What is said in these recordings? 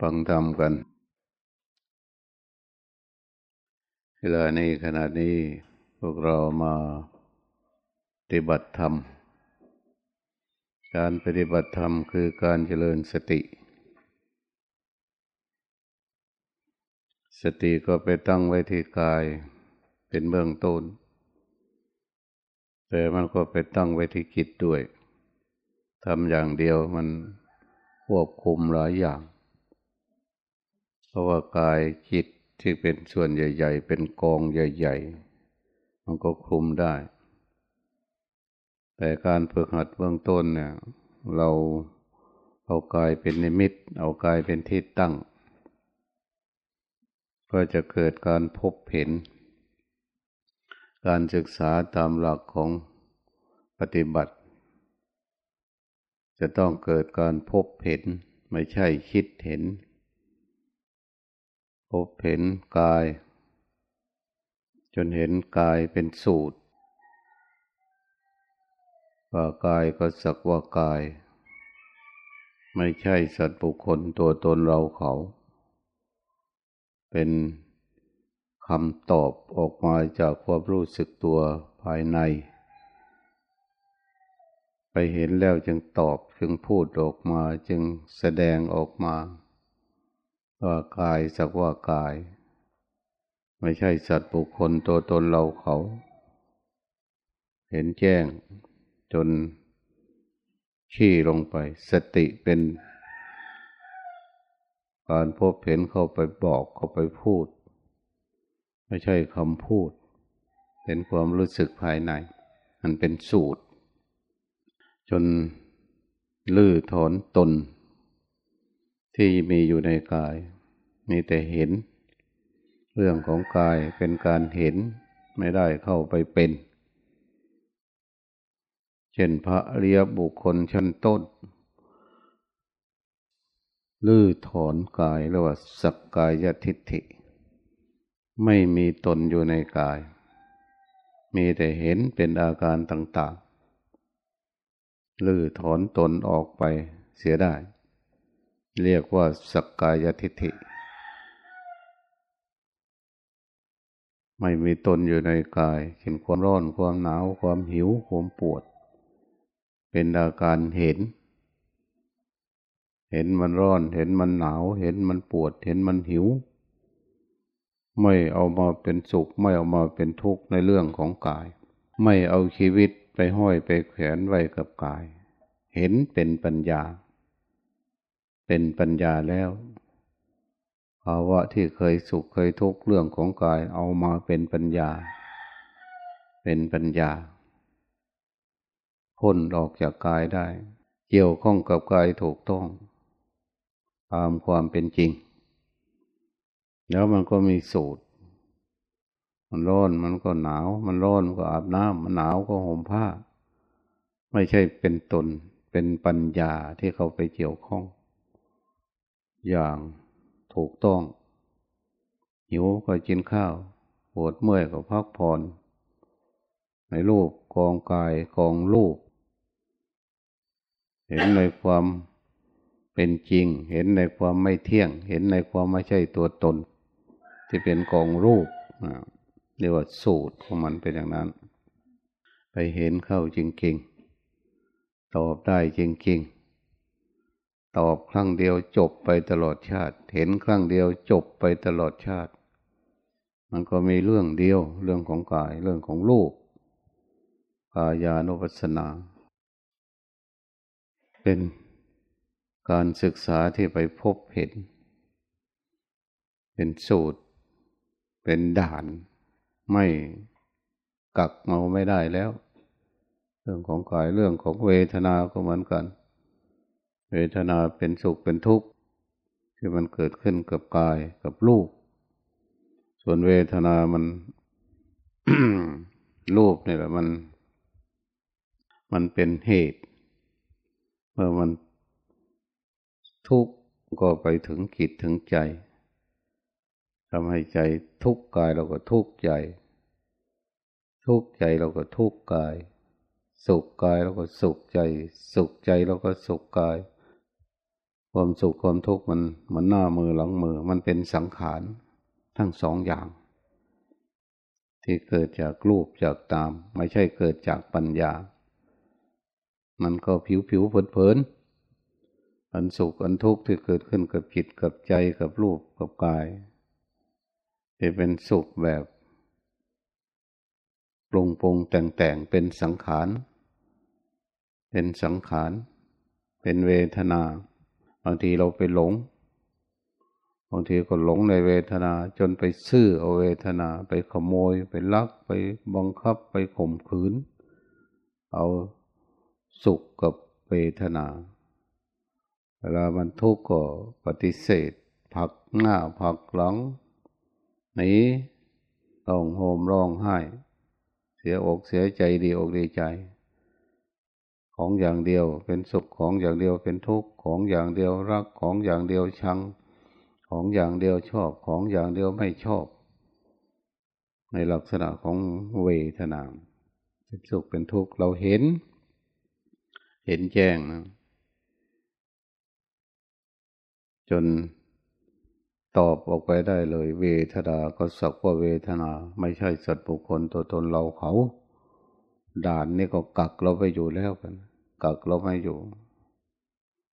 ฟังธรรมกัน เวลานี้ขณะนี้พวกเรามาปฏิบัติธรรม การปฏิบัติธรรมคือการเจริญสติ สติก็ไปตั้งไว้ที่กายเป็นเบื้องต้น แต่มันก็ไปตั้งไว้ที่จิตด้วยทำอย่างเดียวมัน ควบคุมหลายอย่าง เพราะว่ากายจิตที่เป็นส่วนใหญ่ ๆ เป็นกองใหญ่ ๆ มันก็คุมได้ แต่การฝึกหัดเบื้องต้นเนี่ยเราเอากายเป็นนิมิต เอากายเป็นที่ตั้ง ก็จะเกิดการพบเห็น การศึกษาตามหลักของปฏิบัติ จะต้องเกิดการพบเห็น ไม่ใช่คิดเห็น พบเห็นกาย จนเห็นกายเป็นสูตรว่ากายก็สักว่ากาย ไม่ใช่สัตว์บุคคลตัวตนเราเขา เป็นคำตอบออกมาจากความรู้สึกตัวภายใน ไปเห็นแล้วจึงตอบจึงพูดออกมาจึงแสดงออกมาว่ากายสักว่ากาย ไม่ใช่สัตว์บุคคลตัวตนเราเขา เห็นแจ้งจนขี้ลงไป สติเป็นการพบเห็นเข้าไปบอกเข้าไปพูด ไม่ใช่คำพูด เป็นความรู้สึกภายใน มันเป็นสูตร จนลื้อถอนตน ที่มีอยู่ในกาย มีแต่เห็น เรื่องของกายเป็นการเห็นไม่ได้เข้าไปเป็น เช่นพระเรียบุคคลชั้นต้นลื้อถอนกายเรียกว่าสักกายทิฏฐิ ไม่มีตนอยู่ในกาย มีแต่เห็นเป็นอาการต่าง ๆ ลื้อถอนตนออกไปเสียได้ เรียกว่าสักกายทิฏฐิ ไม่มีตนอยู่ในกายเห็นความร้อนความหนาวความหิวความปวด เป็นอาการเห็น เห็นมันร้อน เห็นมันหนาว เห็นมันปวด เห็นมันหิว ไม่เอามาเป็นสุข ไม่เอามาเป็นทุกข์ในเรื่องของกาย ไม่เอาชีวิต ห้อยไปแขวนไว้กับกาย เห็นเป็นปัญญา เป็นปัญญาแล้วภาวะที่เคยสุขเคยทุกข์เรื่องของกายเอามาเป็นปัญญา เป็นปัญญาพ้นออกจากกายได้ เกี่ยวข้องกับกายถูกต้อง ตามความเป็นจริง แล้วมันก็มีสูตร มันร้อนมันก็หนาว มันร้อนก็อาบน้ำมันหนาวก็ห่มผ้า ไม่ใช่เป็นตนเป็นปัญญาที่เขาไปเกี่ยวข้อง อย่างถูกต้อง หิวก็กินข้าวปวดเมื่อยก็พักผ่อนในรูปกองกายกองรูป เห็นในความเป็นจริง เห็นในความไม่เที่ยง เห็นในความไม่ใช่ตัวตน ที่เป็นกองรูป เรียกว่าสูตรของมันเป็นอย่างนั้น ไปเห็นเข้าจริงๆ ตอบได้จริงๆ ตอบครั้งเดียวจบไปตลอดชาติ เห็นครั้งเดียวจบไปตลอดชาติ มันก็มีเรื่องเดียว เรื่องของกายเรื่องของลูกกายานุปัสสนา เป็นการศึกษาที่ไปพบเห็น เป็นสูตร เป็นด่าน ไม่กักเมาไม่ได้แล้ว เรื่องของกายเรื่องของเวทนาก็เหมือนกัน เวทนาเป็นสุขเป็นทุกข์ที่มันเกิดขึ้นกับกายกับลูกส่วนเวทนามันรูปนี่แหละมัน มันเป็นเหตุ เมื่อมันทุกข์ก็ไปถึงขิดถึงใจทำให้ใจทุกข์กายเราก็ทุกข์ใจ ทุกข์ใจเราก็ทุกข์กาย สุขกายเราก็สุขใจ สุขใจเราก็สุขกาย ความสุขความทุกข์มันมันหน้ามือหลังมือ มันเป็นสังขารทั้งสองอย่าง ที่เกิดจากรูปจากตาม ไม่ใช่เกิดจากปัญญา มันก็ผิวผิวเผินเผินอันสุขอันทุกข์ที่เกิดขึ้นกับจิตกับใจกับรูปกับกายที่เป็นสุขแบบ ปรุงปรุงแต่งแต่งเป็นสังขาร เป็นสังขาร เป็นเวทนาบางทีเราไปหลงบางทีก็หลงในเวทนาจนไปซื้อเอาเวทนาไปขโมย ไปลักไปบังคับไปข่มขืน เอาสุขกับเวทนา เวลามันทุกข์ก็ปฏิเสธ ผักหน้าผักหลังหนีร้องโหมร้องไห้ เสียอกเสียใจดีอกดีใจ ของอย่างเดียวเป็นสุขของอย่างเดียวเป็นทุกข์ของอย่างเดียวรักของอย่างเดียวชัง ของอย่างเดียวชอบของอย่างเดียวไม่ชอบ ในลักษณะของเวทนาเป็นสุขเป็นทุกข์เราเห็น เห็นแจ้งนะจน ตอบออกไปได้เลย เวทนาก็สักว่าเวทนา ไม่ใช่สัตว์บุคคลตัวตนเราเขา ด่านนี่ก็กักเราไปอยู่แล้วกัน กักเราไม่อยู่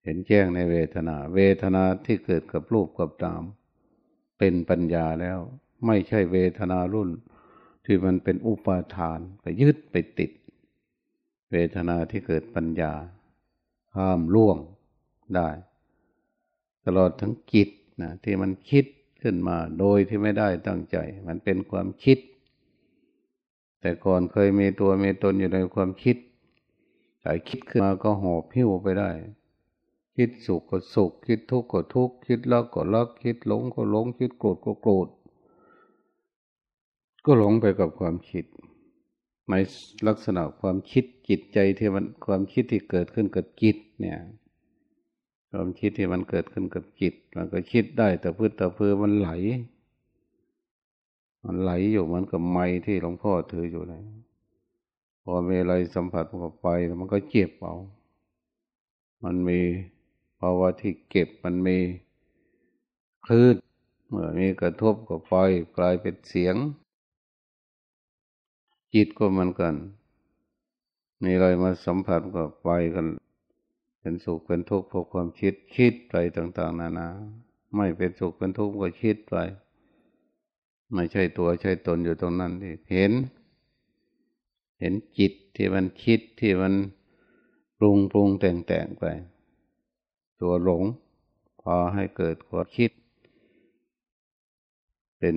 เห็นแจ้งในเวทนา เวทนาที่เกิดกับรูปกับนาม เป็นปัญญาแล้ว ไม่ใช่เวทนารุ่น ที่มันเป็นอุปาทานไปยึดไปติด เวทนาที่เกิดปัญญา ห้ามล่วงได้ ตลอดทั้งจิต นะที่มันคิดขึ้นมาโดยที่ไม่ได้ตั้งใจ มันเป็นความคิด แต่ก่อนเคยมีตัวมีตนอยู่ในความคิดแต่คิดขึ้นมาก็หอบพิ้วไปได้ คิดสุขก็สุข คิดทุกข์ก็ทุกข์ คิดรักก็รัก คิดหลงก็หลง คิดโกรธก็โกรธ ก็หลงไปกับความคิดในลักษณะความคิดจิตใจที่มันความคิดที่เกิดขึ้นกับจิตเนี่ย ความคิดที่มันเกิดขึ้นกับจิต มันก็คิดได้แต่พื้นแต่เพื่อมันไหล มันไหลอยู่เหมือนกับไม้ที่หลวงพ่อถืออยู่เลยพอมีอะไรสัมผัสกับไปมันก็เจ็บเอามันมีภาวะที่เก็บมันมีคลื่นเมื่อมีกระทบกับไฟกลายเป็นเสียง จิตก็มือนกัน มีอะไรมาสัมผัสกับไฟกัน เป็นสุขเป็นทุกข์เพราะความคิดคิดไปต่าง ๆ นานา ไม่เป็นสุขเป็นทุกข์ก็คิดไป ไม่ใช่ตัวใช่ตนอยู่ตรงนั้นที่เห็น เห็นจิตที่มันคิดที่มันปรุงปรุงแต่งแต่งไป ตัวหลง พอให้เกิดความคิด เป็น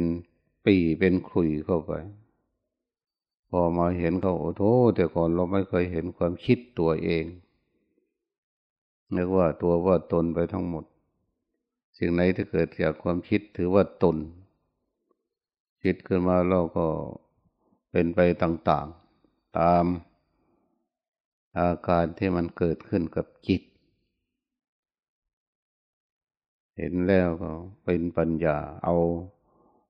ปีเป็นขุยเข้าไปพอมาเห็นเขาโอ้โหแต่ก่อนเราไม่เคยเห็นความคิดตัวเอง นึกว่าตัวว่าตนไปทั้งหมด สิ่งไหนที่เกิดจากความคิดถือว่าตน คิดขึ้นมาเราก็เป็นไปต่างๆ ตามอาการที่มันเกิดขึ้นกับจิต เห็นแล้วก็เป็นปัญญาเอา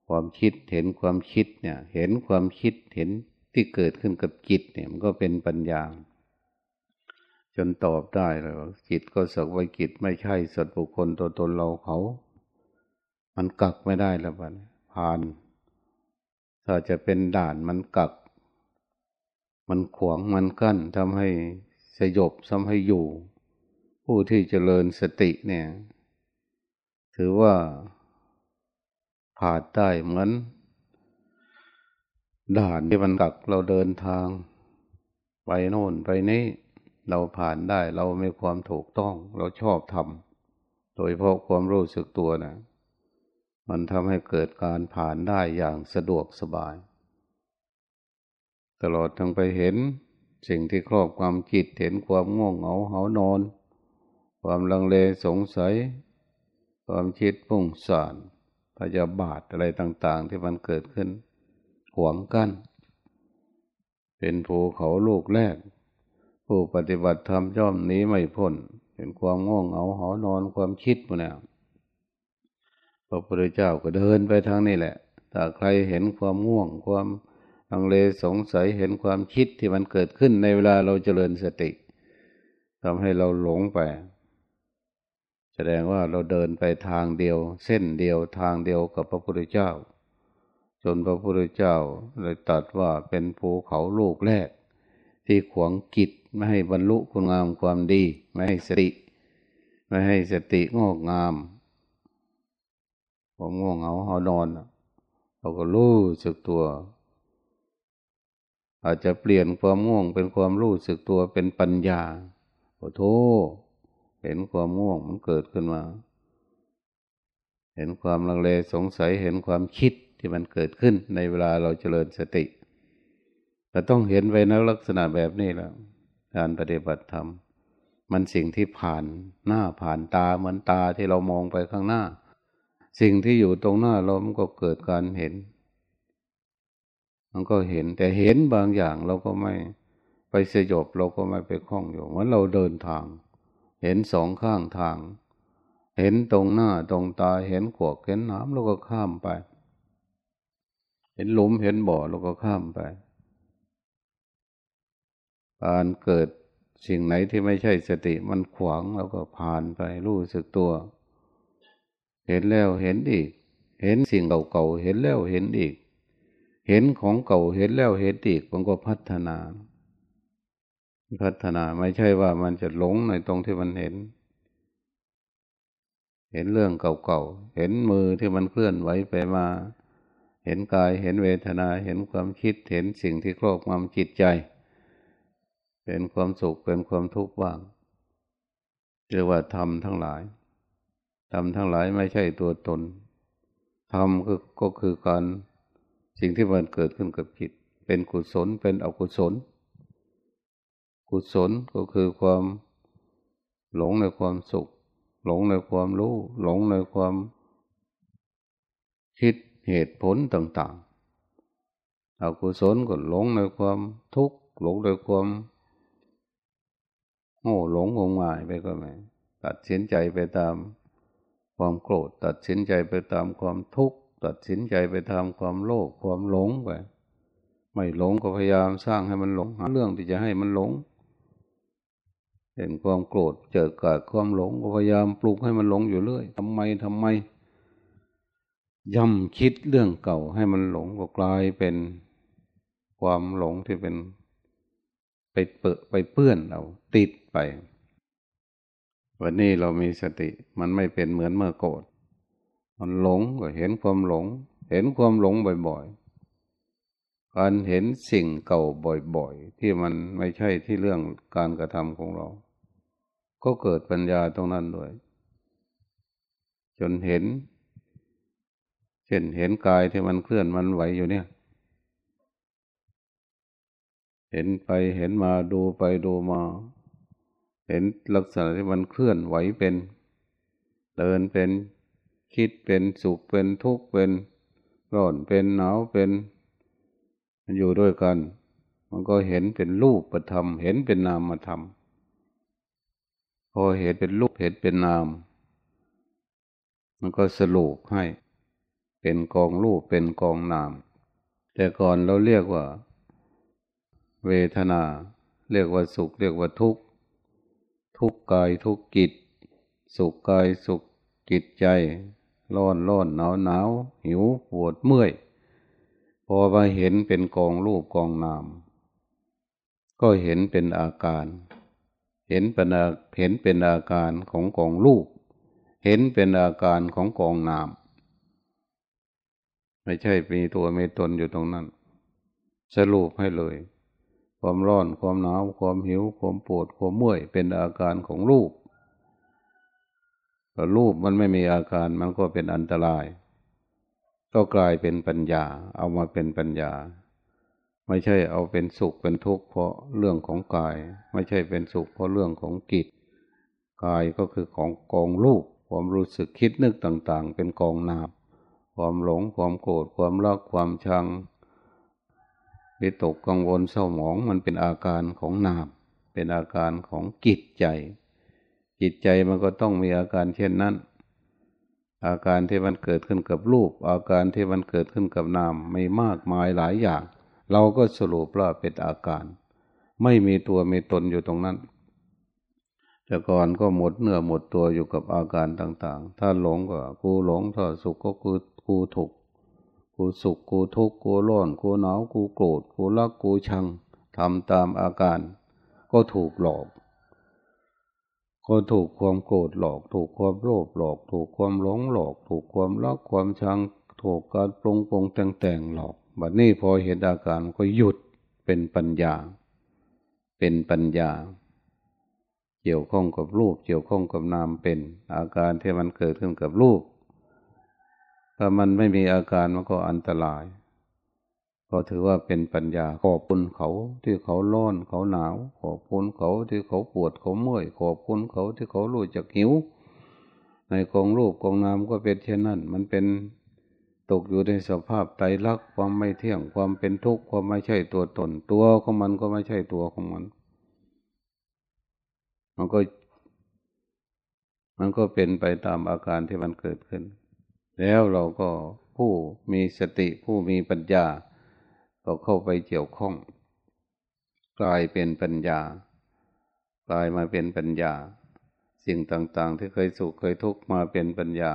ความคิดเห็นความคิดเนี่ย เห็นความคิดเห็นที่เกิดขึ้นกับจิตเนี่ยมันก็เป็นปัญญา จนตอบได้เลยว่าจิตก็สักว่าจิตไม่ใช่สัตว์บุคคลตัวตนเราเขา มันกักไม่ได้แล้วบัดผ่าน ถ้าจะเป็นด่านมันกัก มันขวางมันกั้นทำให้สยบทำให้อยู่ ผู้ที่เจริญสติเนี่ย ถือว่าผ่านได้เหมือนด่านที่มันกักเราเดินทาง ไปโน่นไปนี้ เราผ่านได้เราไม่ความถูกต้อง เราชอบทำโดยเพราะความรู้สึกตัวนะมันทำให้เกิดการผ่านได้อย่างสะดวกสบาย ตลอดทั้งไปเห็น สิ่งที่ครอบความจิตเห็นความง่วงเหงาเหานอน ความลังเลสงสัย ความคิดพุ่งสานพยาบาทอะไรต่าง ๆ ที่มันเกิดขึ้น หวงกัน้นเป็นภูเขาลูกแรก ผู้ปฏิบัติธรรมย่อมนี้ไม่พ้นเห็นความง่วงเหงาหอนอนความคิดมันนะพระพุทธเจ้าก็เดินไปทางนี้แหละถ้าใครเห็นความง่วงความลังเลสงสัยเห็นความคิดที่มันเกิดขึ้นในเวลาเราเจริญสติทำให้เราหลงไป แสดงว่าเราเดินไปทางเดียว เส้นเดียวทางเดียวกับพระพุทธเจ้า จนพระพุทธเจ้าเลยตัดว่าเป็นภูเขาลูกแรก ที่ขวางกิจไม่ให้บรรลุคุณงามความดี ไม่ให้สติ ไม่ให้สติงอกงามผมง่วงเหงาหอนอน เราก็รู้สึกตัว อาจจะเปลี่ยนความง่วงเป็นความรู้สึกตัวเป็นปัญญาโอ้โธเห็นความง่วงมันเกิดขึ้นมา เห็นความลังเลสงสัยเห็นความคิดที่มันเกิดขึ้นในเวลาเราเจริญสติ เราต้องเห็นไว้ในลักษณะแบบนี้แล้ว การปฏิบัติธรรม มันสิ่งที่ผ่านหน้าผ่านตาเหมือนตาที่เรามองไปข้างหน้า สิ่งที่อยู่ตรงหน้าเรามันก็เกิดการเห็น มันก็เห็น แต่เห็นบางอย่างเราก็ไม่ไปสยบเราก็ไม่ไปคล้องอยู่เหมือนเราเดินทาง เห็นสองข้างทาง เห็นตรงหน้าตรงตาเห็นขวกเห็นน้ำแล้วก็ข้ามไป เห็นหลุมเห็นบ่อแล้วก็ข้ามไป การเกิดสิ่งไหนที่ไม่ใช่สติมันขวางแล้วก็ผ่านไปรู้สึกตัว เห็นแล้วเห็นอีก เห็นสิ่งเก่าๆเห็นแล้วเห็นอีก เห็นของเก่าเห็นแล้วเห็นอีกมันก็พัฒนา พัฒนาไม่ใช่ว่ามันจะหลงในตรงที่มันเห็น เห็นเรื่องเก่าๆเห็นมือที่มันเคลื่อนไหวไปมา เห็นกายเห็นเวทนาเห็นความคิดเห็นสิ่งที่ครอบงำจิตใจ เป็นความสุขเป็นความทุกข์บ้างเรียกว่าธรรมทั้งหลายธรรมทั้งหลายไม่ใช่ตัวตนธรรมก็ก็คือการสิ่งที่มันเกิดขึ้นกับจิต เป็นกุศลเป็นอกุศล กุศลก็คือความหลงในความสุข หลงในความรู้ หลงในความคิดเหตุผลต่างๆอกุศลก็หลงในความทุกข์หลงในความ โง่หลงงมงายไปก็ไม่ตัดสินใจไปตามความโกรธ ตัดสินใจไปตามความทุกข์ ตัดสินใจไปตามความโลภความหลงไปไม่หลงก็พยายามสร้างให้มันหลงหาเรื่องที่จะให้มันหลง เห็นความโกรธเจอเกับความหลงก็พยายามปลุกให้มันหลงอยู่เรื่อยทำไมทำไมย่ำคิดเรื่องเก่าให้มันหลงก็กลายเป็นความหลงที่เป็น ไปเปะไปเปื้อนเราติดไป วันนี้เรามีสติมันไม่เป็นเหมือนเมื่อโกรธมันหลงก็เห็นความหลง เห็นความหลงบ่อยๆ การเห็นสิ่งเก่าบ่อยๆ ที่มันไม่ใช่ที่เรื่องการกระทำของเรา ก็เกิดปัญญาตรงนั้นด้วย จนเห็น เช่นเห็นกายที่มันเคลื่อนมันไหวอยู่เนี่ย เห็นไปเห็นมาดูไปดูมา เห็นลักษณะที่มันเคลื่อนไหวเป็น เดินเป็นคิดเป็นสุขเป็นทุกข์เป็นร้อนเป็นหนาวเป็น มันอยู่ด้วยกัน มันก็เห็นเป็นรูปธรรม เห็นเป็นนามธรรมพอเห็นเป็นรูปเห็นเป็นนาม มันก็สรุปให้ เป็นกองรูปเป็นกองนาม แต่ก่อนเราเรียกว่า เวทนา เรียกว่าสุข เรียกว่าทุกข์ ทุกกายทุกกิจสุขกายสุขจิตใจร้อนร้อนหนาวหนาวหิวปวดเมื่อย พอมาเห็นเป็นกองรูปกองนาม ก็เห็นเป็นอาการ เห็นเป็นเห็นเป็นอาการของกองลูกเห็นเป็นอาการของกองนาม ไม่ใช่มีตัวมีตนอยู่ตรงนั้น สรุปให้เลย ความร้อน ความหนาว ความหิว ความปวด ความเมื่อย เป็นอาการของลูกรูปมันไม่มีอาการมันก็เป็นอันตราย ก็กลายเป็นปัญญา เอามาเป็นปัญญา ไม่ใช่เอาเป็นสุขเป็นทุกข์เพราะเรื่องของกาย ไม่ใช่เป็นสุขเพราะเรื่องของกิจกายก็คือของกองลูกความรู้สึกคิดนึกต่างๆ เป็นกองนามความหลงความโกรธความรักความชัง วิตกกังวลเศร้าหมองมันเป็นอาการของนาม เป็นอาการของกิจใจ จิตใจมันก็ต้องมีอาการเช่นนั้น อาการที่มันเกิดขึ้นกับรูป อาการที่มันเกิดขึ้นกับนามไม่มากมายหลายอย่าง เราก็สรุปว่าเป็นอาการ ไม่มีตัวมีตนอยู่ตรงนั้นแต่ก่อนก็หมดเนื้อหมดตัวอยู่กับอาการต่าง ๆ ถ้าหลงก็กูหลง ถ้าสุขก็กูกูถูก กูสุขกูทุกข์กูร้อนกูหนาวกูโกรธกูรักกูชังทำตามอาการ ก็ถูกหลอกก็ถูกความโกรธหลอก ถูกความโลภหลอก ถูกความหลงหลอก ถูกความรักความชัง ถูกการปรุงปรุงแต่งแต่งหลอกบัดนี้พอเห็นอาการก็หยุดเป็นปัญญา เป็นปัญญา เกี่ยวข้องกับรูป เกี่ยวข้องกับนามเป็นอาการที่มันเกิดขึ้นกับรูป ถ้ามันไม่มีอาการมันก็อันตราย ก็ถือว่าเป็นปัญญาขอบคุณเขาที่เขาร้อนเขาหนาว ขอบคุณเขาที่เขาปวดเขาเมื่อยขอบคุณเขาที่เขารู้จักหิว ในกองรูปกองนามก็เป็นเช่นนั้น มันเป็นตกอยู่ในสภาพไตรลักษณ์ความไม่เที่ยงความเป็นทุกข์ความไม่ใช่ตัวตน ตัวของมันก็ไม่ใช่ตัวของมัน มันก็ มันก็เป็นไปตามอาการที่มันเกิดขึ้น แล้วเราก็ผู้มีสติผู้มีปัญญา ก็เข้าไปเกี่ยวข้อง กลายเป็นปัญญา กลายมาเป็นปัญญา สิ่งต่างๆ ที่เคยสุขเคยทุกข์มาเป็นปัญญา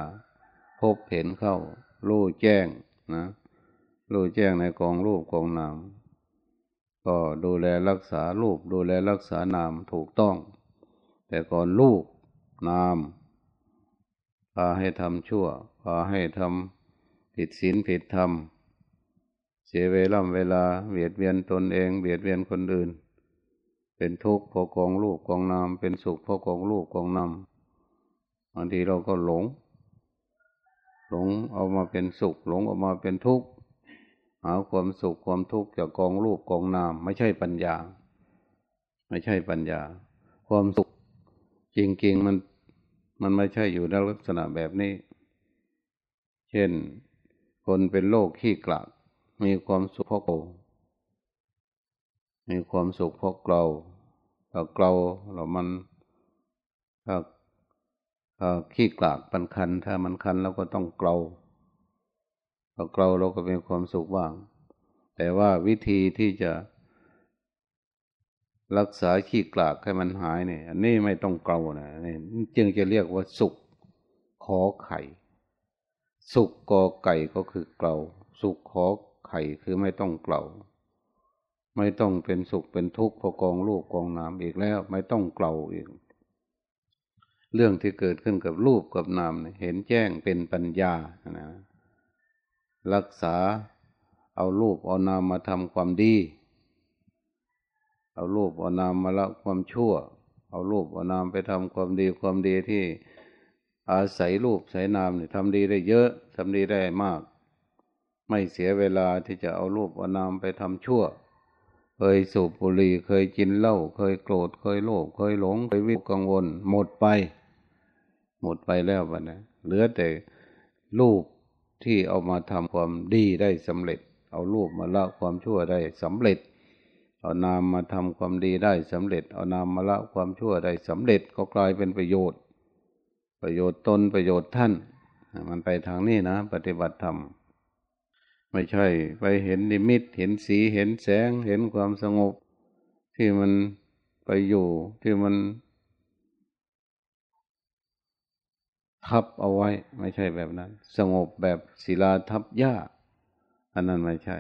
พบเห็นเข้า รู้แจ้งนะรู้แจ้งในกองรูปกองนามก็ดูแลรักษารูปดูแลรักษานามถูกต้อง แต่ก่อนรูปนามพาให้ทำชั่ว พาให้ทำผิดศีลผิดธรรม เสียเวลาเวลาเบียดเบียนตนเองเบียดเบียนคนอื่น เป็นทุกข์เพราะกองลูกกองนามเป็นสุขเพราะกองลูกกองนามบางทีเราก็หลง หลงเอามาเป็นสุข หลงออกมาเป็นทุกข์หาความสุขความทุกข์จากกองลูกกองนาม ไม่ใช่ปัญญา ไม่ใช่ปัญญา ความสุขจริงๆมันมันไม่ใช่อยู่ในลักษณะแบบนี้ เช่น คนเป็นโรคขี้กลากมีความสุขเพราะเกามีความสุขเพราะเกลาถ้าเกลาเรามันถ้าขี้กลากมันคัน ถ้ามันคันเราก็ต้องเกลาถ้าเกลาเราก็มีความสุขบ้าง แต่ว่าวิธีที่จะรักษาขี้กลากให้มันหายเนี่ยอันนี้ไม่ต้องเกลานะนี่จึงจะเรียกว่าสุขขอไข่ สุขกอไก่ก็คือเกลาสุขขอไข่คือไม่ต้องเกลาไม่ต้องเป็นสุขเป็นทุกข์พอกองลูกกองน้ำอีกแล้ว ไม่ต้องเกลาอีก เรื่องที่เกิดขึ้นกับรูปกับนามเห็นแจ้งเป็นปัญญานะรักษาเอารูปเอานามมาทำความดี เอารูปเอานามมาละความชั่ว เอารูปเอานามไปทำความดีความดีที่ อาศัยรูปใส่นามเนี่ยทำดีได้เยอะทำดีได้มาก ไม่เสียเวลาที่จะเอารูปเอานามไปทำชั่ว เคยสูบบุหรี่เคยกินเหล้าเคยโกรธเคยโลภเคยหลงเคยวิตกกังวล หมดไป หมดไปแล้ววันนี้เหลือแต่รูปที่เอามาทำความดีได้สำเร็จ เอารูปมาละความชั่วได้สำเร็จ เอานามมาทำความดีได้สำเร็จ เอานามมาละความชั่วได้สำเร็จก็กลายเป็นประโยชน์ ประโยชน์ตนประโยชน์ท่าน มันไปทางนี้นะ ปฏิบัติธรรม ไม่ใช่ไปเห็นนิมิต เห็นสีเห็นแสง เห็นความสงบ ที่มันไปอยู่ที่มัน ทับเอาไว้ ไม่ใช่แบบนั้น สงบแบบศิลาทับหญ้า อันนั้นไม่ใช่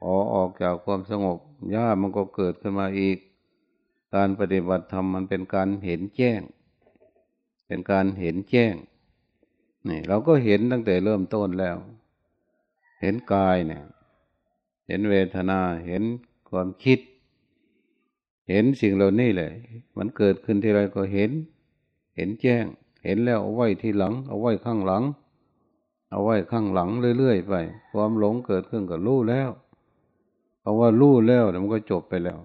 พอออกจากความสงบหญ้ามันก็เกิดขึ้นมาอีก การปฏิบัติธรรมมันเป็นการเห็นแจ้ง เป็นการเห็นแจ้งนี่เราก็เห็นตั้งแต่เริ่มต้นแล้ว เห็นกายเนี่ย เห็นเวทนา เห็นความคิด เห็นสิ่งเหล่านี้เลย มันเกิดขึ้นที่ไรก็เห็น เห็นแจ้ง เห็นแล้วเอาไว้ที่หลัง เอาไว้ข้างหลัง เอาไว้ข้างหลังเรื่อยๆไป ความหลงเกิดขึ้นก็รู้แล้ว เอาว่ารู้แล้วมันก็จบไปแล้ว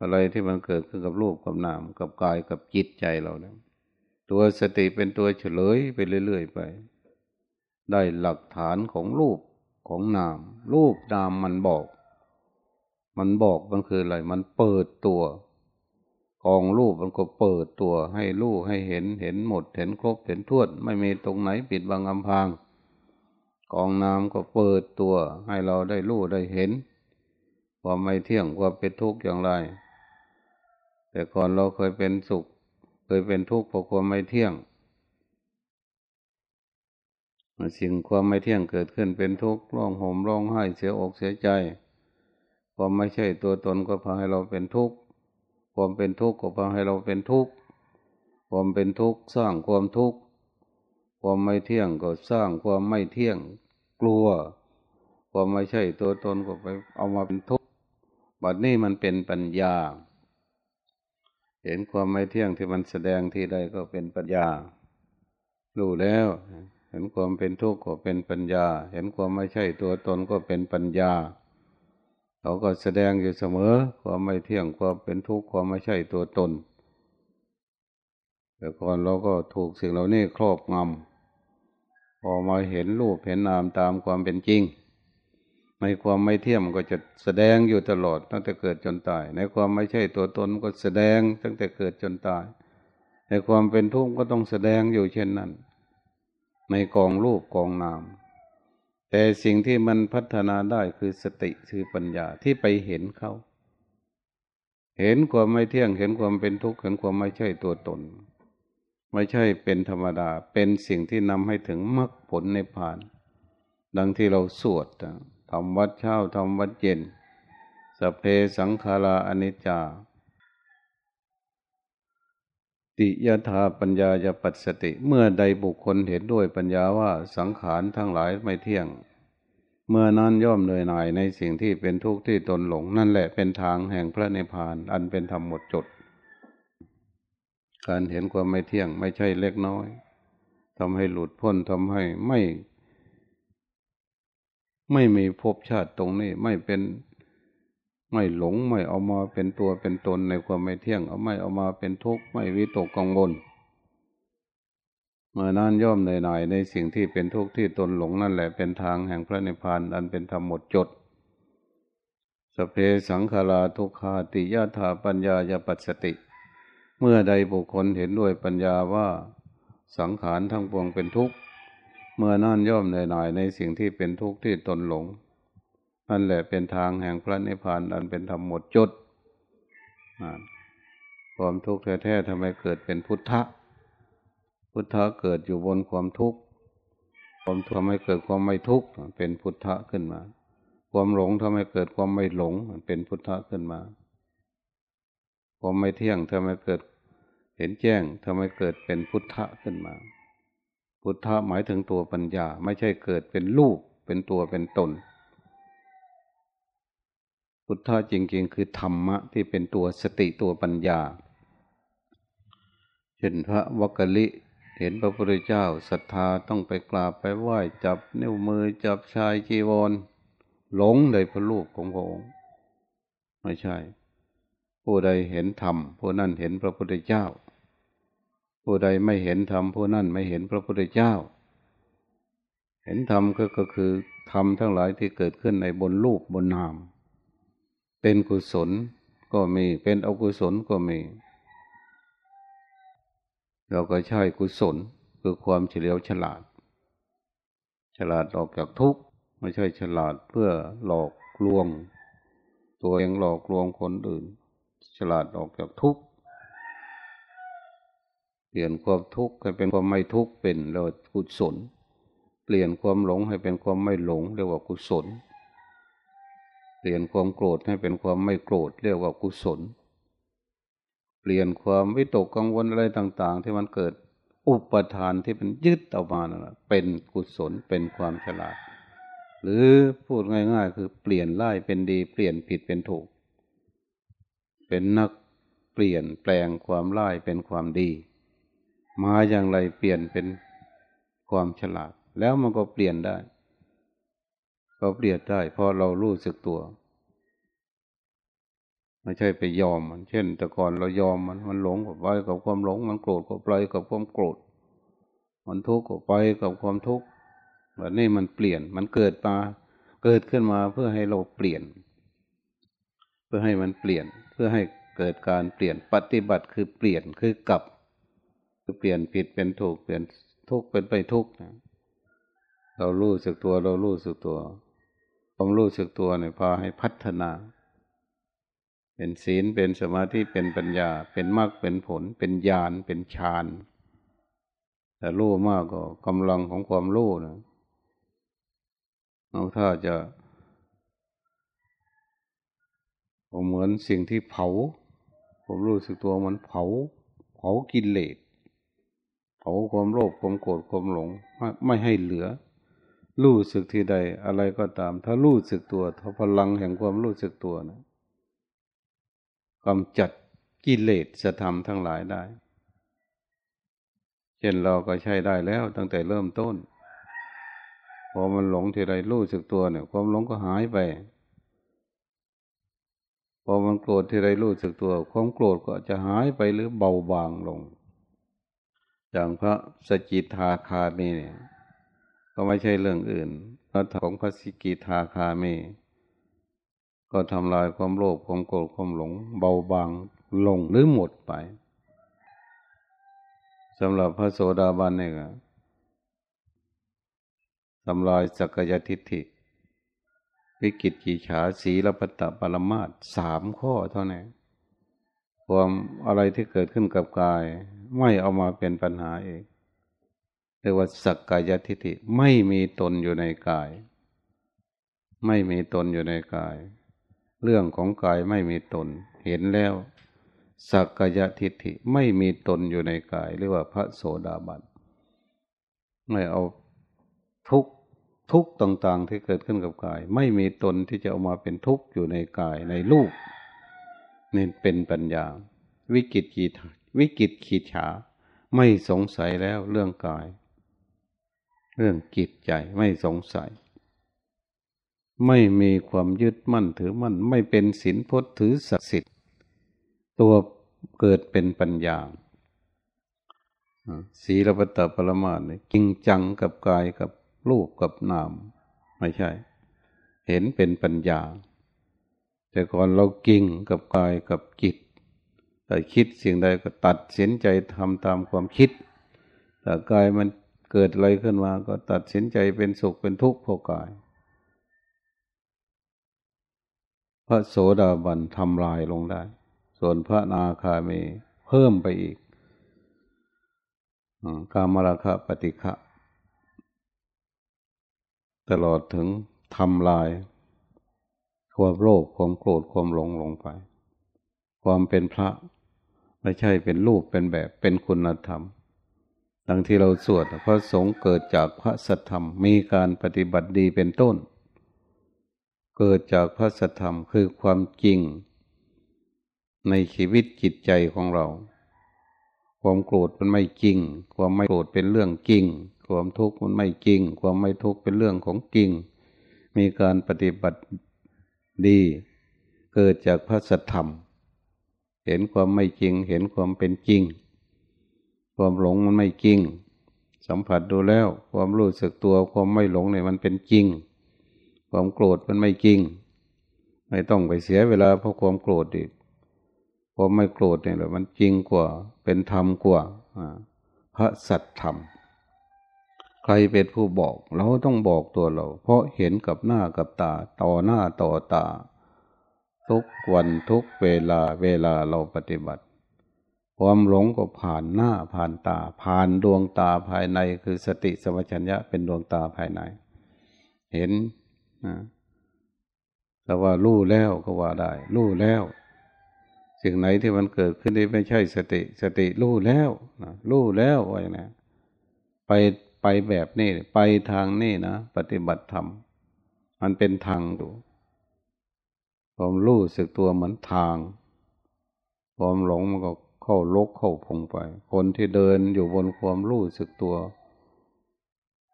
อะไรที่มันเกิดขึ้นกับรูปกับนามกับกายกับจิตใจเราเนี่ย ตัวสติเป็นตัวเฉลยไปเรื่อยๆไป ได้หลักฐานของรูปของนาม รูปนามมันบอก มันบอกมันคืออะไร มันเปิดตัวกองรูปมันก็เปิดตัวให้รู้ให้เห็นเห็นหมด เห็นครบเห็นทั่วไม่มีตรงไหนปิดบังอำพางกองน้ำก็เปิดตัว ให้เราได้รู้ได้เห็นความไม่เที่ยงความเป็นทุกข์อย่างไร แต่ก่อนเราเคยเป็นสุข เคยเป็นทุกข์เพราะความไม่เที่ยงสิ่งความไม่เที่ยงเกิดขึ้นเป็นทุกข์ร้องห่มร้องไห้เสียอกเสียใจความไม่ใช่ตัวตนก็พาให้เราเป็นทุกข์ความเป็นทุกข์ก็พาให้เราเป็นทุกข์ความเป็นทุกข์สร้างความทุกข์ความไม่เที่ยงก็สร้างความไม่เที่ยงกลัว ความไม่ใช่ตัวตนก็ไปเอามาเป็นทุกข์บัดนี้มันเป็นปัญญา เห็นความไม่เที่ยงที่มันแสดงที่ใดก็เป็นปัญญา รู้แล้ว เห็นความเป็นทุกข์ก็เป็นปัญญา เห็นความไม่ใช่ตัวตนก็เป็นปัญญา เขาก็แสดงอยู่เสมอ ความไม่เที่ยงความเป็นทุกข์ความไม่ใช่ตัวตน แต่ก่อนเราก็ถูกสิ่งเหล่านี้ครอบงำพอมาเห็นรูปเห็นนามตามความเป็นจริง ในความไม่เที่ยงก็จะแสดงอยู่ตลอดตั้งแต่เกิดจนตาย ในความไม่ใช่ตัวตนก็แสดงตั้งแต่เกิดจนตาย ในความเป็นทุกข์ก็ต้องแสดงอยู่เช่นนั้น ในกองรูปกองนาม แต่สิ่งที่มันพัฒนาได้คือสติคือปัญญาที่ไปเห็นเขา เห็นความไม่เที่ยงเห็นความเป็นทุกข์เห็นความไม่ใช่ตัวตน ไม่ใช่เป็นธรรมดา เป็นสิ่งที่นำให้ถึงมรรคผลในผ่าน ดังที่เราสวด ทำวัดเช้าทำวัดเย็นสเพสังขาราอนิจจา ติยถาปัญญายปัสสติ เมื่อใดบุคคลเห็นด้วยปัญญาว่าสังขารทั้งหลายไม่เที่ยง เมื่อนั้นย่อมเหนื่อยหน่ายในสิ่งที่เป็นทุกข์ที่ตนหลงนั่นแหละเป็นทางแห่งพระนิพพาน อันเป็นธรรมหมดจด การเห็นความไม่เที่ยงไม่ใช่เล็กน้อยทำให้หลุดพ้นทำให้ไม่ ไม่มีภพชาติตรงนี้ไม่เป็นไม่หลงไม่เอามาเป็นตัวเป็นตนในความไม่เที่ยงเอาไม่เอามาเป็นทุกข์ไม่วิตกกังวลเมื่อนั้นย่อมในหน่ายในสิ่งที่เป็นทุกข์ที่ตนหลงนั่นแหละเป็นทางแห่งพระนิพพานอันเป็นธรรมหมดจด สเพสังขาราทุกขาติยาธาปัญญายปัสสติ เมื่อใดบุคคลเห็นด้วยปัญญาว่าสังขารทั้งปวงเป็นทุกข์ เมื่อนั่นย่อมในหน่ายในสิ่งที่เป็นทุกข์ที่ตนหลงนั่นแหละเป็นทางแห่งพระนิพพานอันเป็นธรรมหมดจดความทุกข์แท้ๆทำไมเกิดเป็นพุทธะ พุทธะเกิดอยู่บนความทุกข์ความทำให้เกิดความไม่ทุกข์เป็นพุทธะขึ้นมา ความหลงทำให้เกิดความไม่หลงเป็นพุทธะขึ้นมา ความไม่เที่ยงทำให้เกิดเห็นแจ้งทำให้เกิดเป็นพุทธะขึ้นมา พุทธะหมายถึงตัวปัญญา ไม่ใช่เกิดเป็นลูกเป็นตัวเป็นตน พุทธะจริงๆ คือธรรมะที่เป็นตัวสติตัวปัญญา เช่นพระวักลิเห็นพระพุทธเจ้าศรัทธาต้องไปกราบไปไหว้จับนิ้วมือจับชายจีวรหลงในพระลูกของพระองค์ไม่ใช่ ผู้ใดเห็นธรรมผู้นั้นเห็นพระพุทธเจ้า ผู้ใดไม่เห็นธรรมผู้นั้นไม่เห็นพระพุทธเจ้า เห็นธรรมก็คือธรรมทั้งหลายที่เกิดขึ้นในบนรูปบนนาม เป็นกุศลก็มีเป็นอกุศลก็มี เราก็ใช้กุศลคือความเฉลียวฉลาด ฉลาดออกจากทุกข์ไม่ใช่ฉลาดเพื่อหลอกลวง ตัวเองหลอกลวงคนอื่น ฉลาดออกจากทุกข์ เปลี่ยนความทุกข์ให้เป็นความไม่ทุกข์เป็นเรากุศล เปลี่ยนความหลงให้เป็นความไม่หลง เรียกว่ากุศล เปลี่ยนความโกรธให้เป็นความไม่โกรธ เรียกว่ากุศล เปลี่ยนความวิตกกังวลอะไรต่าง ๆ ที่มันเกิดอุปทานที่มันยึดเอามานะเป็นกุศลเป็นความฉลาด หรือพูดง่าย ๆ คือเปลี่ยนร้ายเป็นดี เปลี่ยนผิดเป็นถูก เป็นนักเปลี่ยนแปลงความร้ายเป็นความดี มาอย่างไรเปลี่ยนเป็นความฉลาด แล้วมันก็เปลี่ยนได้เราเปลี่ยนได้เพราะเรารู้สึกตัวไม่ใช่ไปยอมมันเช่น แต่ก่อนเรายอมมันมันหลงกับไปกับความหลง มันโกรธกับไปกับความโกรธ มันทุกข์กับไปกับความทุกข์แบบนี้มันเปลี่ยนมันเกิดมาเกิดขึ้นมาเพื่อให้เราเปลี่ยน เพื่อให้มันเปลี่ยน เพื่อให้เกิดการเปลี่ยนปฏิบัติคือเปลี่ยนคือกลับ คือเปลี่ยนผิดเป็นถูกเปลี่ยนทุกข์เป็นไปทุกข์นะเรารู้สึกตัวเรารู้สึกตัวความรู้สึกตัวเนี่ยพาให้พัฒนา เป็นศีลเป็นสมาธิเป็นปัญญา เป็นมรรคเป็นผล เป็นญาณเป็นฌานแต่รู้มากก็กำลังของความรู้นะเอาถ้าจะเหมือนสิ่งที่เผา ผมรู้สึกตัวมันเผา เผากินเลสาความโลภความโกรธความหลงไม่ให้เหลือ รู้สึกที่ใดอะไรก็ตาม ถ้ารู้สึกตัวถ้าพลังแห่งความรู้สึกตัวนะกำจัดกิเลสจะทำทั้งหลายได้ เช่นเราก็ใช้ได้แล้วตั้งแต่เริ่มต้น พอมันหลงทีไรรู้สึกตัวเนี่ย ความหลงก็หายไป พอมันโกรธทีไรรู้สึกตัว ความโกรธก็จะหายไปหรือเบาบางลง อย่างพระสจิทาคามีเนี่ยก็ไม่ใช่เรื่องอื่นพระของพระสกิทาคามี ก็ทำลายความโลภความโกรธความหลง เบาบางลงหรือหมดไปสำหรับพระโสดาบันเนี่ยทำลายสักยทิฏฐิ วิกิตกิฉาสีรปตะปรมาตสามข้อเท่านั้นความอะไรที่เกิดขึ้นกับกาย ไม่เอามาเป็นปัญหาเองเรียกว่าสักกายทิฏฐิไม่มีตนอยู่ในกาย ไม่มีตนอยู่ในกาย เรื่องของกายไม่มีตน เห็นแล้ว สักกายทิฏฐิไม่มีตนอยู่ในกายเรียกว่าพระโสดาบันไม่เอาทุกทุกต่างๆที่เกิดขึ้นกับกาย ไม่มีตนที่จะเอามาเป็นทุกข์อยู่ในกายในรูปนี่เป็นปัญญา วิกิตขี วิกิตขีดฉา ไม่สงสัยแล้วเรื่องกาย เรื่องจิตใจไม่สงสัย ไม่มีความยึดมั่นถือมั่น ไม่เป็นศีลพจน์ถือศักดิ์สิทธิ์ตัวเกิดเป็นปัญญาศีลปตะปรมาณจริงจังกับกายกับรูปกับนาม ไม่ใช่ เห็นเป็นปัญญา แต่ก่อนเรากิ่งกับกายกับจิต แต่คิดสิ่งใดก็ตัดสินใจทำตามความคิดแต่กายมันเกิดอะไรขึ้นมาก็ตัดสินใจเป็นสุขเป็นทุกข์เพราะกาย พระโสดาบันทำลายลงได้ ส่วนพระนาคามีเพิ่มไปอีกกามราคะปฏิฆะตลอดถึงทำลาย ความโลภความโกรธความหลงลงไป ความเป็นพระ ไม่ใช่เป็นรูปเป็นแบบเป็นคุณธรรมดังที่เราสวดพระสงฆ์เกิดจากพระสัทธรรมมีการปฏิบัติดีเป็นต้น เกิดจากพระสัทธรรมคือความจริง ในชีวิตจิตใจของเรา ความโกรธมันไม่จริง ความไม่โกรธเป็นเรื่องจริง ความทุกข์มันไม่จริง ความไม่ทุกข์เป็นเรื่องของจริง มีการปฏิบัติดี เกิดจากพระสัทธรรม เห็นความไม่จริง เห็นความเป็นจริง ความหลงมันไม่จริง สัมผัสดูแล้ว ความรู้สึกตัวความไม่หลงเนี่ยมันเป็นจริง ความโกรธมันไม่จริง ไม่ต้องไปเสียเวลาเพราะความโกรธอีกความไม่โกรธเนี่ยแหละมันจริงกว่า เป็นธรรมกว่าพระสัตธรรม ใครเป็นผู้บอก เราต้องบอกตัวเรา เพราะเห็นกับหน้ากับตา ต่อหน้าต่อตา ทุกวันทุกเวลาเวลาเราปฏิบัติ ความหลงก็ผ่านหน้าผ่านตา ผ่านดวงตาภายในคือสติสมัชัญญะเป็นดวงตาภายใน เห็นนะแต่ว่ารู้แล้วก็ว่าได้รู้แล้วสิ่งไหนที่มันเกิดขึ้นที่ไม่ใช่สติ สติรู้แล้วนะรู้แล้วว่าอย่างนี้ไปไปแบบนี้ ไปทางนี้นะ ปฏิบัติธรรม มันเป็นทางดู ความรู้สึกตัวเหมือนทาง ความหลงมันก็เข้าลกเข้าพงไป คนที่เดินอยู่บนความรู้สึกตัว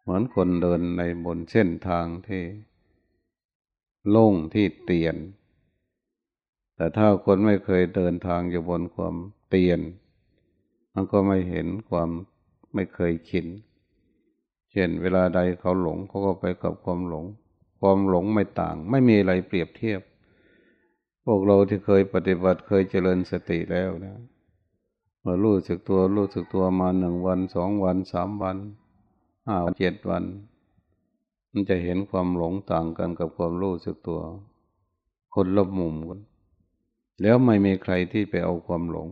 เหมือนคนเดินในบนเส้นทางที่โล่งที่เตียน แต่ถ้าคนไม่เคยเดินทางอยู่บนความเตียน มันก็ไม่เห็นความไม่เคยชิน เช่นเวลาใดเขาหลงเขาก็ไปกับความหลง ความหลงไม่ต่าง ไม่มีอะไรเปรียบเทียบ พวกเราที่เคยปฏิบัติเคยเจริญสติแล้วนะเมื่อรู้สึกตัวรู้สึกตัวมาหนึ่งวันสองวันสามวันห้าเจ็ดวัน มันจะเห็นความหลงต่างกันกับความรู้สึกตัว คนละมุมกันแล้วไม่มีใครที่ไปเอาความหลง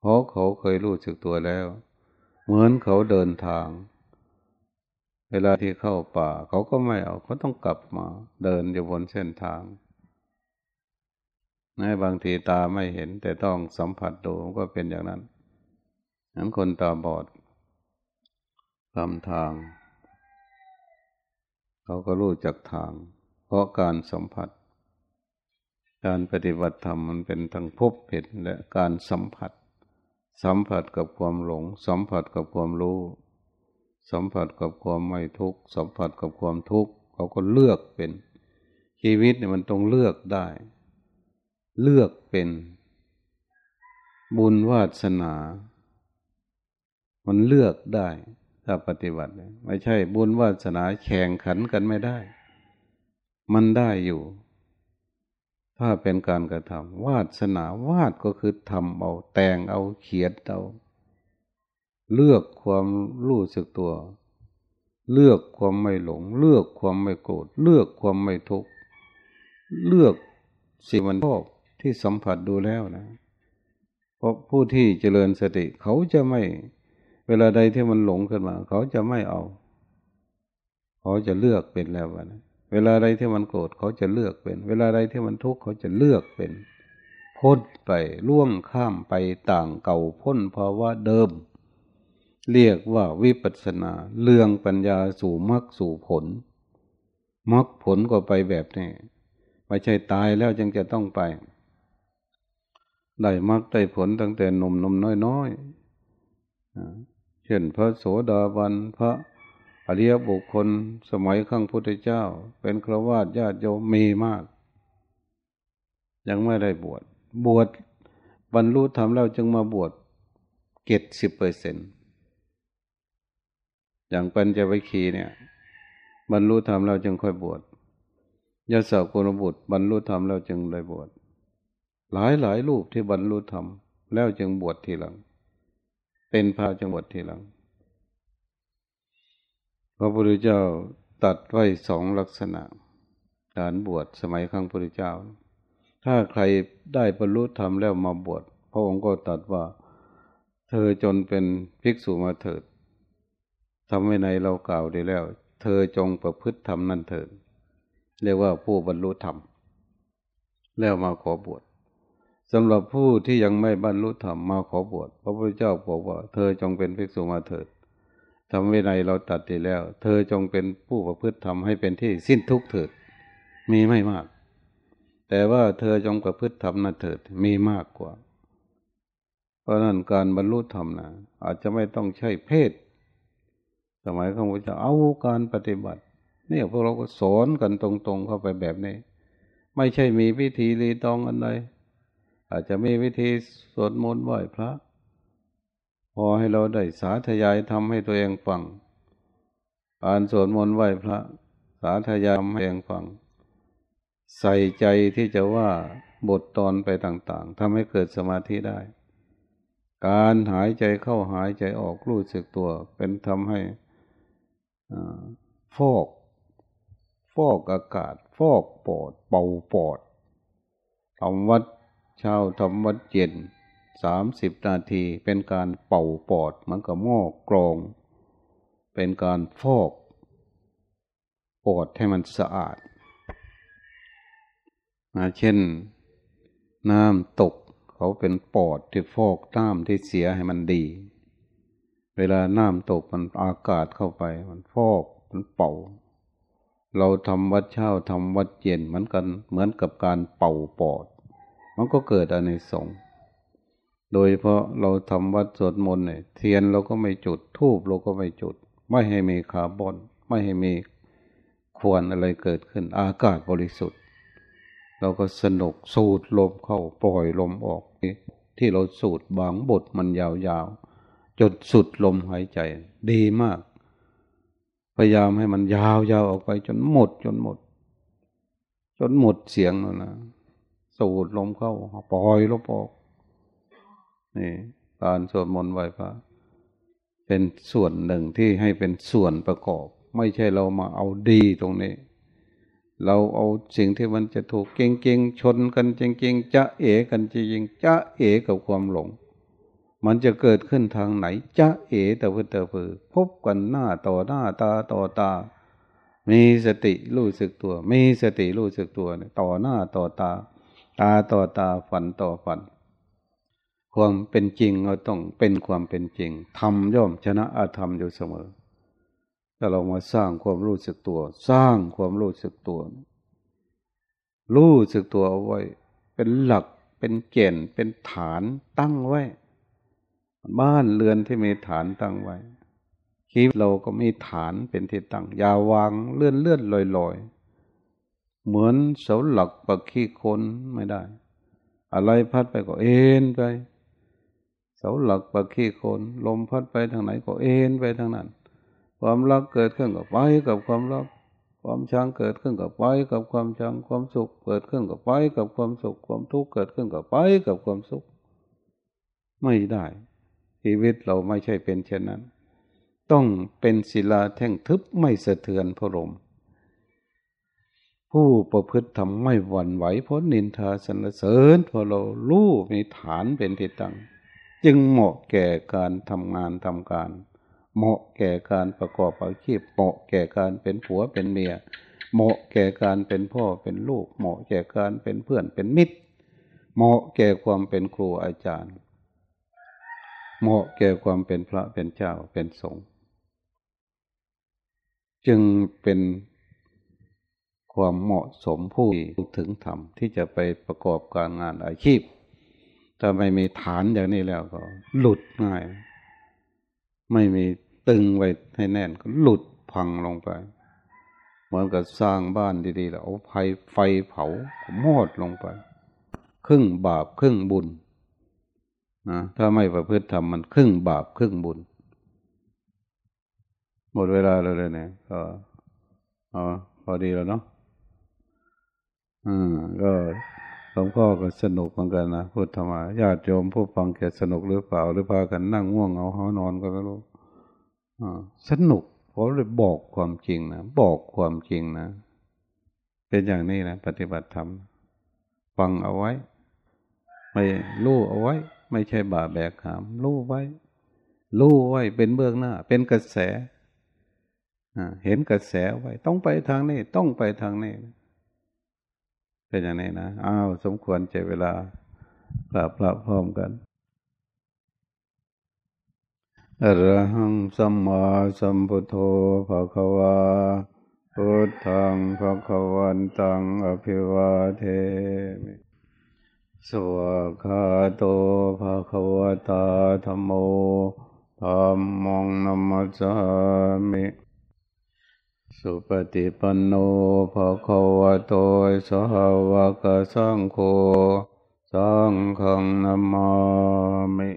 เพราะเขาเคยรู้สึกตัวแล้ว เหมือนเขาเดินทาง เวลาที่เข้าป่า เขาก็ไม่เอาเขาต้องกลับมา เดินอยู่บนเส้นทาง ในบางทีตาไม่เห็น แต่ต้องสัมผัสดูก็เป็นอย่างนั้นนั้นคนตาบอดทำทาง เขาก็รู้จักทาง เพราะการสัมผัส การปฏิบัติธรรมมันเป็นทั้งพบเห็นและการสัมผัส สัมผัสกับความหลง สัมผัสกับความรู้ สัมผัสกับความไม่ทุกข์สัมผัสกับความทุกข์เขาก็เลือกเป็นชีวิตเนี่ยมันต้องเลือกได้ เลือกเป็น บุญวาสนา มันเลือกได้ถ้าปฏิบัติ ไม่ใช่บุญวาสนาแข่งขันกันไม่ได้ มันได้อยู่ ถ้าเป็นการกระทำวาสนาวาดก็คือทำเอาแต่งเอาเขียนเอาเลือกความรู้สึกตัว เลือกความไม่หลง เลือกความไม่โกรธ เลือกความไม่ทุกข์ เลือกสิ่งมันชอบ ที่สัมผัสดูแล้วนะเพราะผู้ที่เจริญสติ เขาจะไม่ เวลาใดที่มันหลงขึ้นมา เขาจะไม่เอา เขาจะเลือกเป็นแล้วนะเวลาใดที่มันโกรธเขาจะเลือกเป็น เวลาใดที่มันทุกข์เขาจะเลือกเป็น พ้นไปล่วงข้ามไปต่างเก่าพ้นภาวะเดิม เรียกว่าวิปัสสนาเรื่องปัญญาสู่มรรคสู่ผลมรรคผลก็ไปแบบนี้ไม่ใช่ตายแล้วจึงจะต้องไป ได้มรรคได้ผลตั้งแต่หนุ่มนมน้อยน้อยเช่นพระโสดาบันพระอริยบุคคลสมัยข้างพุทธเจ้า เป็นครวาสญาติโยมมีมาก ยังไม่ได้บวชบวชบรรลุธรรมแล้วจึงมาบวชเกตสิบเปอร์เซ็นอย่างปัญจวิคีเนี่ย บรรลุธรรมแล้วจึงค่อยบวชยาสาวกุณบุตรบรรลุธรรมแล้วจึงได้บวช หลายหลายรูปที่บรรลุธรรม แล้วจึงบวชทีหลัง เป็นพระจังหวัดทีหลัง พระพุทธเจ้าตัดไว้สองลักษณะ การบวชสมัยครั้งพระพุทธเจ้า ถ้าใครได้บรรลุธรรมแล้วมาบวชพระองค์ก็ตัดว่า เธอจนเป็นภิกษุมาเถิดทำไว้ในเรากล่าวได้แล้ว เธอจงประพฤติธรรมนั่นเถิดเรียกว่าผู้บรรลุธรรม แล้วมาขอบวช สำหรับผู้ที่ยังไม่บรรลุธรรมมาขอบวชพระพุทธเจ้าบอกว่า เธอจงเป็นภิกษุมาเถิดทำวินัยเราตัดดีแล้ว เธอจงเป็นผู้ประพฤติธรรมให้เป็นที่สิ้นทุกข์เถิด มีไม่มาก แต่ว่าเธอจงประพฤติธรรมนั่นเถิดมีมากกว่า เพราะนั้นการบรรลุธรรมนะอาจจะไม่ต้องใช้เพศ สมัยของพระเจ้าเอาการปฏิบัติเนี่ยพวกเราก็สอนกันตรงๆเข้าไปแบบนี้ ไม่ใช่มีพิธีรีตองอะไร อาจจะมีวิธีสวดมนต์ไหว้พระ พอให้เราได้สาธยายทำให้ตัวเองฟังอ่านสวดมนต์ไหว้พระ สาธยายทำให้เองฟัง ใส่ใจที่จะว่าบทตอนไปต่างๆทำให้เกิดสมาธิได้ การหายใจเข้าหายใจออกรู้สึกตัว เป็นทำให้ฟอกฟอกอากาศ ฟอกปอด เป่าปอดทำวัด เช้าทำวัดเย็นสามสิบนาทีเป็นการเป่าปอดเหมันก็หม้อกรอง เป็นการฟอกปอดให้มันสะอาดนะเช่น น้ำตกเขาเป็นปอดที่ฟอกน้ำที่เสียให้มันดี เวลาน้ำตกมันอากาศเข้าไป มันฟอกมันเป่า เราทำวัดเช้าทำวัดเย็นเหมือนกันเหมือนกับการเป่าปอด มันก็เกิดอันในสงโดยเพราะเราทำวัดสวดมนต์เนี่ยเทียนเราก็ไม่จุดทูบเราก็ไม่จุด ไม่ให้มีคาร์บอนไม่ให้มีควันอะไรเกิดขึ้น อากาศบริสุทธิ์ เราก็สนุกสูดลมเข้าปล่อยลมออก ที่เราสูดบางบทมันยาวๆจดสุดลมหายใจ ดีมาก พยายามให้มันยาวๆออกไปจนหมดจนหมด จนหมดเสียงแล้วนะ สูดลมเข้าปล่อยลมออกนี่การสวดมนต์ไหว้พระเป็นส่วนหนึ่งที่ให้เป็นส่วนประกอบ ไม่ใช่เรามาเอาดีตรงนี้ เราเอาสิ่งที่มันจะถูกเก่งๆชนกันจริงๆจะเอกันจริงๆจะเอกับความหลง มันจะเกิดขึ้นทางไหนจะเอแต่พื่อแต่พือพบกันหน้าต่อหน้าตาต่อตา มีสติรู้สึกตัว มีสติรู้สึกตัวต่อหน้าต่อตา ตาต่อตาฝันต่อฝัน ความเป็นจริงเราต้องเป็นความเป็นจริงทำย่อมชนะอาธรรมอยู่เสมอถ้าเรามาสร้างความรู้สึกตัว สร้างความรู้สึกตัว รู้สึกตัวเอาไว้ เป็นหลักเป็นเกณฑ์เป็นฐานตั้งไว้ บ้านเรือนที่มีฐานตั้งไว้ชีวิตเราก็มีฐานเป็นที่ตั้งอย่าวางเลื่อนเลื่อนลอยลอย เหมือนเสาหลักปักขี้คนไม่ได้ อะไรพัดไปก็เอ็นไป เสาหลักปักขี้คนลมพัดไปทางไหนก็เอ็นไปทางนั้น ความรักเกิดขึ้นกับไปกับความรัก ความชังเกิดขึ้นกับไปกับความชังความสุขเกิดขึ้นกับไปกับความสุขความทุกข์เกิดขึ้นกับไปกับความสุข ไม่ได้ ชีวิตเราไม่ใช่เป็นเช่นนั้น ต้องเป็นศิลาแท่งทึบไม่สะเทือนพระลม ผู้ประพฤติทำไม่หวั่นไหวเพราะนินทาสรรเสริญพอเรารู้มีฐานเป็นที่ตั้ง จึงเหมาะแก่การทำงานทำการ เหมาะแก่การประกอบอาชีพเหมาะแก่การเป็นผัวเป็นเมีย เหมาะแก่การเป็นพ่อเป็นลูก เหมาะแก่การเป็นเพื่อนเป็นมิตร เหมาะแก่ความเป็นครูอาจารย์ เหมาะแก่ความเป็นพระเป็นเจ้าเป็นสงฆ์จึงเป็น ความเหมาะสมผู้ถึงธรรมที่จะไปประกอบการงานอาชีพถ้าไม่มีฐานอย่างนี้แล้วก็ หลุดง่าย ไม่มีตึงไว้ให้แน่นก็หลุดพังลงไป เหมือนกับสร้างบ้านดีๆ แล้วเอาไฟไฟเผามอดลงไป ครึ่งบาปครึ่งบุญนะถ้าไม่ประพฤติธรรมมันครึ่งบาปครึ่งบุญ หมดเวลาแล้วเลยเนี่ยก็อ๋อพอดีแล้วเนาะ อืมก็หลวงพ่อก็สนุกเหมือนกันนะพูดธรรมะญาติโยมผู้ฟังแกสนุกหรือเปล่า หรือพากันนั่งง่วงเอาเขานอนก็ไม่รู้อสนุกเพราะเลยบอกความจริงนะบอกความจริงนะเป็นอย่างนี้นะปฏิบัติธรรมฟังเอาไว้ ไม่รู้เอาไว้ ไม่ใช่บาแบกขามรู้ไว้รู้ไว้เป็นเบื้องหน้า เป็นกระแสเห็นกระแสไว้ ต้องไปทางนี้ ต้องไปทางนี้ เป็นอย่างนี้นะอ้าวสมควรใจเวลากราบพระพร้อมกันอรหังสัมมาสัมพุทโธภะคะวาพุทธังภะคะวันตังอภิวาเทมิสวากาโตภะคะวตาธรรมโมธรรมงนัมสามิ สุปฏิปันโนภะคะวะโตสหะกสังโฆสังฆนัมมามิ